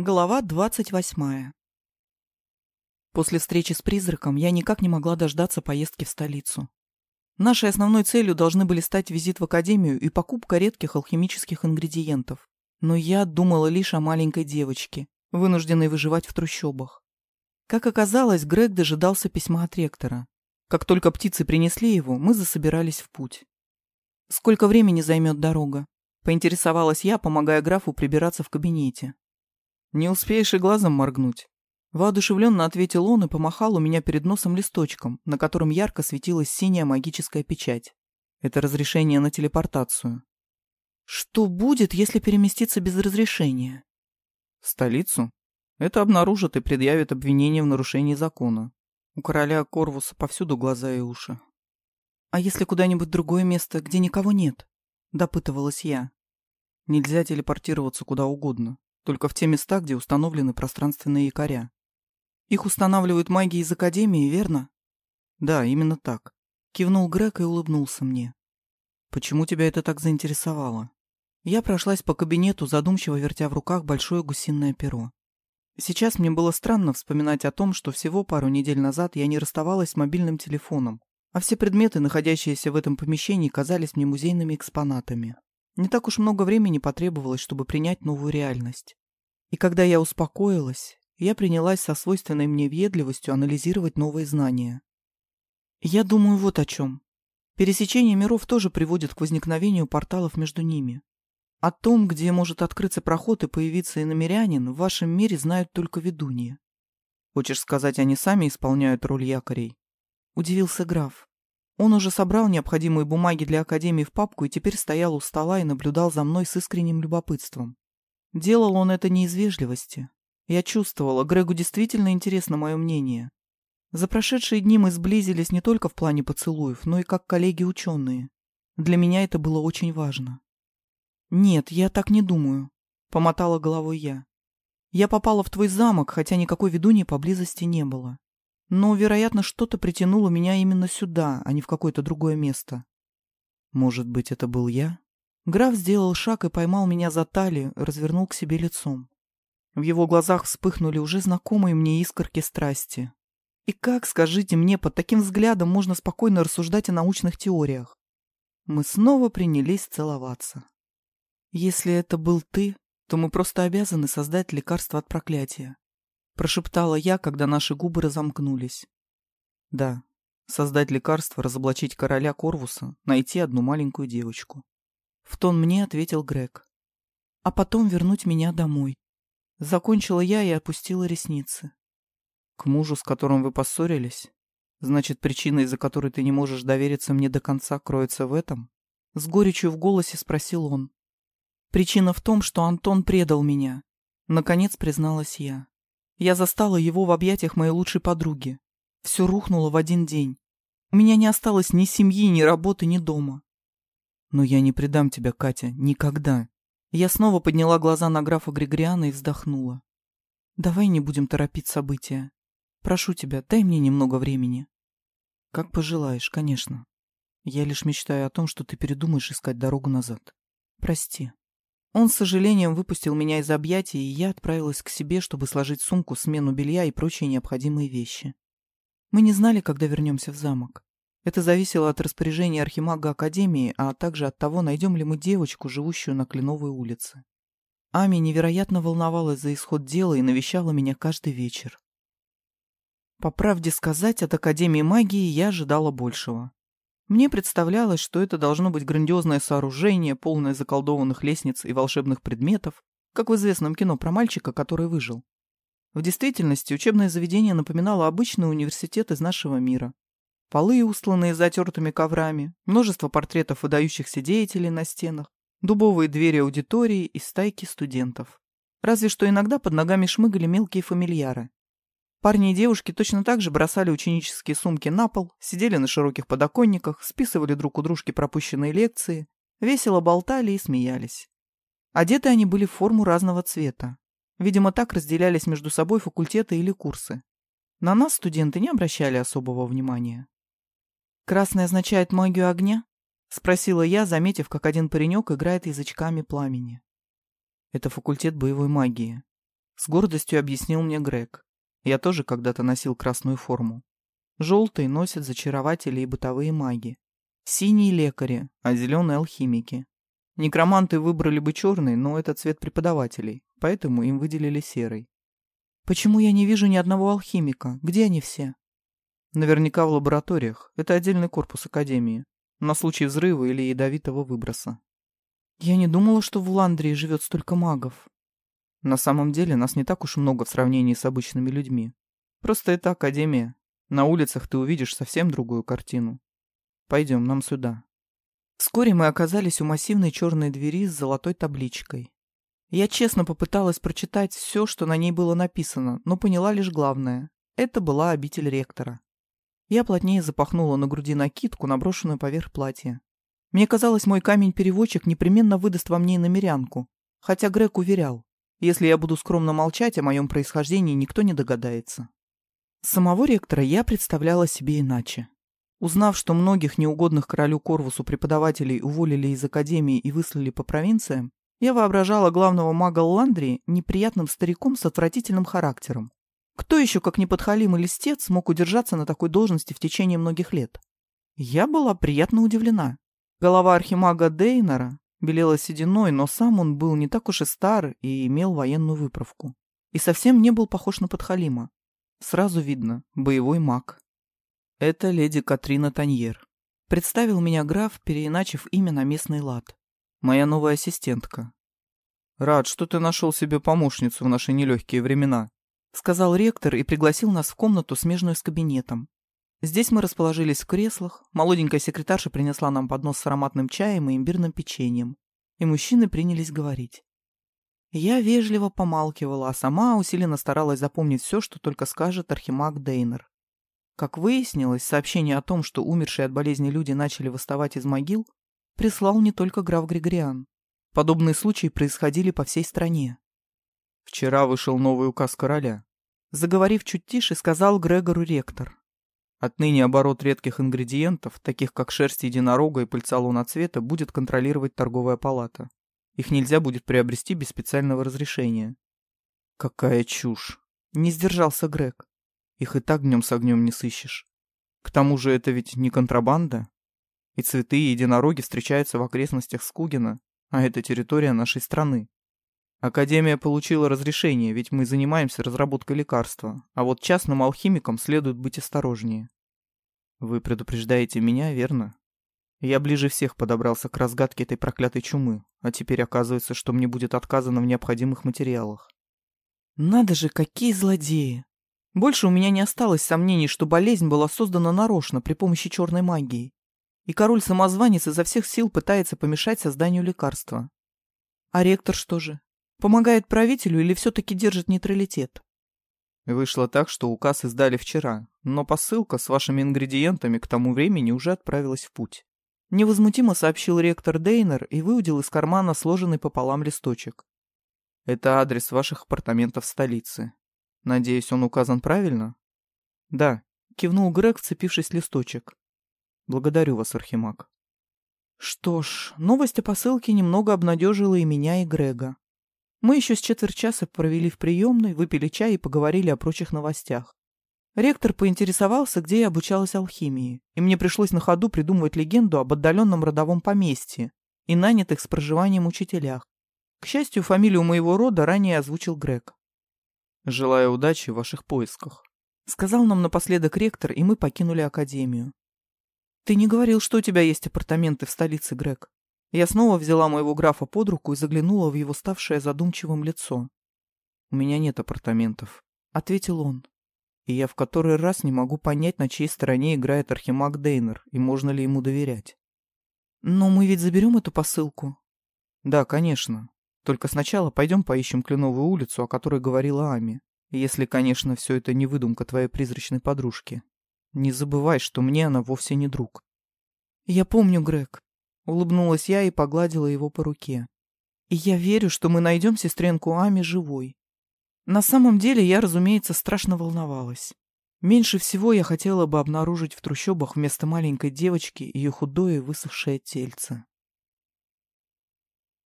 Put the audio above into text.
Глава двадцать восьмая. После встречи с призраком я никак не могла дождаться поездки в столицу. Нашей основной целью должны были стать визит в академию и покупка редких алхимических ингредиентов. Но я думала лишь о маленькой девочке, вынужденной выживать в трущобах. Как оказалось, Грег дожидался письма от ректора. Как только птицы принесли его, мы засобирались в путь. «Сколько времени займет дорога?» — поинтересовалась я, помогая графу прибираться в кабинете. «Не успеешь и глазом моргнуть». Воодушевленно ответил он и помахал у меня перед носом листочком, на котором ярко светилась синяя магическая печать. Это разрешение на телепортацию. Что будет, если переместиться без разрешения? В столицу? Это обнаружат и предъявят обвинение в нарушении закона. У короля Корвуса повсюду глаза и уши. А если куда-нибудь другое место, где никого нет? Допытывалась я. Нельзя телепортироваться куда угодно. Только в те места, где установлены пространственные якоря. Их устанавливают маги из Академии, верно? Да, именно так. Кивнул Грег и улыбнулся мне. Почему тебя это так заинтересовало? Я прошлась по кабинету, задумчиво вертя в руках большое гусиное перо. Сейчас мне было странно вспоминать о том, что всего пару недель назад я не расставалась с мобильным телефоном, а все предметы, находящиеся в этом помещении, казались мне музейными экспонатами. Не так уж много времени потребовалось, чтобы принять новую реальность. И когда я успокоилась, я принялась со свойственной мне въедливостью анализировать новые знания. Я думаю вот о чем. Пересечение миров тоже приводит к возникновению порталов между ними. О том, где может открыться проход и появиться иномерянин, в вашем мире знают только ведуньи. Хочешь сказать, они сами исполняют роль якорей? Удивился граф. Он уже собрал необходимые бумаги для Академии в папку и теперь стоял у стола и наблюдал за мной с искренним любопытством. Делал он это не из вежливости. Я чувствовала, Грегу действительно интересно мое мнение. За прошедшие дни мы сблизились не только в плане поцелуев, но и как коллеги-ученые. Для меня это было очень важно. «Нет, я так не думаю», — помотала головой я. «Я попала в твой замок, хотя никакой ведуньи поблизости не было. Но, вероятно, что-то притянуло меня именно сюда, а не в какое-то другое место». «Может быть, это был я?» Граф сделал шаг и поймал меня за талию, развернул к себе лицом. В его глазах вспыхнули уже знакомые мне искорки страсти. И как, скажите мне, под таким взглядом можно спокойно рассуждать о научных теориях? Мы снова принялись целоваться. «Если это был ты, то мы просто обязаны создать лекарство от проклятия», прошептала я, когда наши губы разомкнулись. «Да, создать лекарство, разоблачить короля Корвуса, найти одну маленькую девочку». В тон мне ответил Грег. «А потом вернуть меня домой». Закончила я и опустила ресницы. «К мужу, с которым вы поссорились? Значит, причина, из-за которой ты не можешь довериться мне до конца, кроется в этом?» С горечью в голосе спросил он. Причина в том, что Антон предал меня. Наконец призналась я. Я застала его в объятиях моей лучшей подруги. Все рухнуло в один день. У меня не осталось ни семьи, ни работы, ни дома. Но я не предам тебя, Катя, никогда. Я снова подняла глаза на графа Григориана и вздохнула. Давай не будем торопить события. Прошу тебя, дай мне немного времени. Как пожелаешь, конечно. Я лишь мечтаю о том, что ты передумаешь искать дорогу назад. Прости. Он с сожалением выпустил меня из объятий, и я отправилась к себе, чтобы сложить сумку, смену белья и прочие необходимые вещи. Мы не знали, когда вернемся в замок. Это зависело от распоряжения архимага Академии, а также от того, найдем ли мы девочку, живущую на Кленовой улице. Ами невероятно волновалась за исход дела и навещала меня каждый вечер. По правде сказать, от Академии магии я ожидала большего. Мне представлялось, что это должно быть грандиозное сооружение, полное заколдованных лестниц и волшебных предметов, как в известном кино про мальчика, который выжил. В действительности учебное заведение напоминало обычный университет из нашего мира. Полы, устланные затертыми коврами, множество портретов выдающихся деятелей на стенах, дубовые двери аудитории и стайки студентов. Разве что иногда под ногами шмыгали мелкие фамильяры. Парни и девушки точно так же бросали ученические сумки на пол, сидели на широких подоконниках, списывали друг у дружки пропущенные лекции, весело болтали и смеялись. Одеты они были в форму разного цвета. Видимо, так разделялись между собой факультеты или курсы. На нас студенты не обращали особого внимания. «Красный означает магию огня?» — спросила я, заметив, как один паренек играет язычками пламени. «Это факультет боевой магии. С гордостью объяснил мне Грег. Я тоже когда-то носил красную форму. Желтый носят зачарователи и бытовые маги. Синие лекари, а зеленые алхимики. Некроманты выбрали бы черный, но это цвет преподавателей, поэтому им выделили серый. Почему я не вижу ни одного алхимика? Где они все? Наверняка в лабораториях. Это отдельный корпус Академии. На случай взрыва или ядовитого выброса. Я не думала, что в Ландрии живет столько магов. На самом деле нас не так уж много в сравнении с обычными людьми. Просто это Академия. На улицах ты увидишь совсем другую картину. Пойдем, нам сюда. Вскоре мы оказались у массивной черной двери с золотой табличкой. Я честно попыталась прочитать все, что на ней было написано, но поняла лишь главное. Это была обитель ректора. Я плотнее запахнула на груди накидку, наброшенную поверх платья. Мне казалось, мой камень-переводчик непременно выдаст во мне намерянку, хотя Грег уверял, если я буду скромно молчать о моем происхождении, никто не догадается. Самого ректора я представляла себе иначе. Узнав, что многих неугодных королю Корвусу преподавателей уволили из академии и выслали по провинциям, я воображала главного мага Ландрии неприятным стариком с отвратительным характером, кто еще, как неподхалимый листец, мог удержаться на такой должности в течение многих лет? Я была приятно удивлена. Голова архимага Дейнера белела сединой, но сам он был не так уж и стар и имел военную выправку. И совсем не был похож на подхалима. Сразу видно, боевой маг. Это леди Катрина Таньер. Представил меня граф, переиначив имя на местный лад. Моя новая ассистентка. Рад, что ты нашел себе помощницу в наши нелегкие времена. — сказал ректор и пригласил нас в комнату, смежную с кабинетом. Здесь мы расположились в креслах, молоденькая секретарша принесла нам поднос с ароматным чаем и имбирным печеньем, и мужчины принялись говорить. Я вежливо помалкивала, а сама усиленно старалась запомнить все, что только скажет архимаг Дейнер. Как выяснилось, сообщение о том, что умершие от болезни люди начали восставать из могил, прислал не только граф Григориан. Подобные случаи происходили по всей стране. Вчера вышел новый указ короля. Заговорив чуть тише, сказал Грегору ректор. Отныне оборот редких ингредиентов, таких как шерсть единорога и пыльца луноцвета, будет контролировать торговая палата. Их нельзя будет приобрести без специального разрешения. Какая чушь. Не сдержался Грег. Их и так днем с огнем не сыщешь. К тому же это ведь не контрабанда. И цветы, и единороги встречаются в окрестностях Скугина, а это территория нашей страны. Академия получила разрешение, ведь мы занимаемся разработкой лекарства, а вот частным алхимикам следует быть осторожнее. Вы предупреждаете меня, верно? Я ближе всех подобрался к разгадке этой проклятой чумы, а теперь оказывается, что мне будет отказано в необходимых материалах. Надо же, какие злодеи! Больше у меня не осталось сомнений, что болезнь была создана нарочно при помощи черной магии. И король-самозванец изо всех сил пытается помешать созданию лекарства. А ректор что же? Помогает правителю или все-таки держит нейтралитет? Вышло так, что указ издали вчера, но посылка с вашими ингредиентами к тому времени уже отправилась в путь. Невозмутимо сообщил ректор Дейнер и выудил из кармана сложенный пополам листочек. Это адрес ваших апартаментов в столице. Надеюсь, он указан правильно? Да, кивнул Грег, вцепившись в листочек. Благодарю вас, Архимаг. Что ж, новость о посылке немного обнадежила и меня, и Грега. Мы еще с четверть часа провели в приемной, выпили чай и поговорили о прочих новостях. Ректор поинтересовался, где я обучалась алхимии, и мне пришлось на ходу придумывать легенду об отдаленном родовом поместье и нанятых с проживанием учителях. К счастью, фамилию моего рода ранее озвучил Грег. «Желаю удачи в ваших поисках», — сказал нам напоследок ректор, и мы покинули академию. «Ты не говорил, что у тебя есть апартаменты в столице, Грег?» Я снова взяла моего графа под руку и заглянула в его ставшее задумчивым лицо. «У меня нет апартаментов», — ответил он. «И я в который раз не могу понять, на чьей стороне играет Архимаг Дейнер, и можно ли ему доверять». «Но мы ведь заберем эту посылку?» «Да, конечно. Только сначала пойдем поищем Кленовую улицу, о которой говорила Ами. Если, конечно, все это не выдумка твоей призрачной подружки. Не забывай, что мне она вовсе не друг». «Я помню, Грег. Улыбнулась я и погладила его по руке. И я верю, что мы найдем сестренку Ами живой. На самом деле я, разумеется, страшно волновалась. Меньше всего я хотела бы обнаружить в трущобах вместо маленькой девочки ее худое высохшее тельце.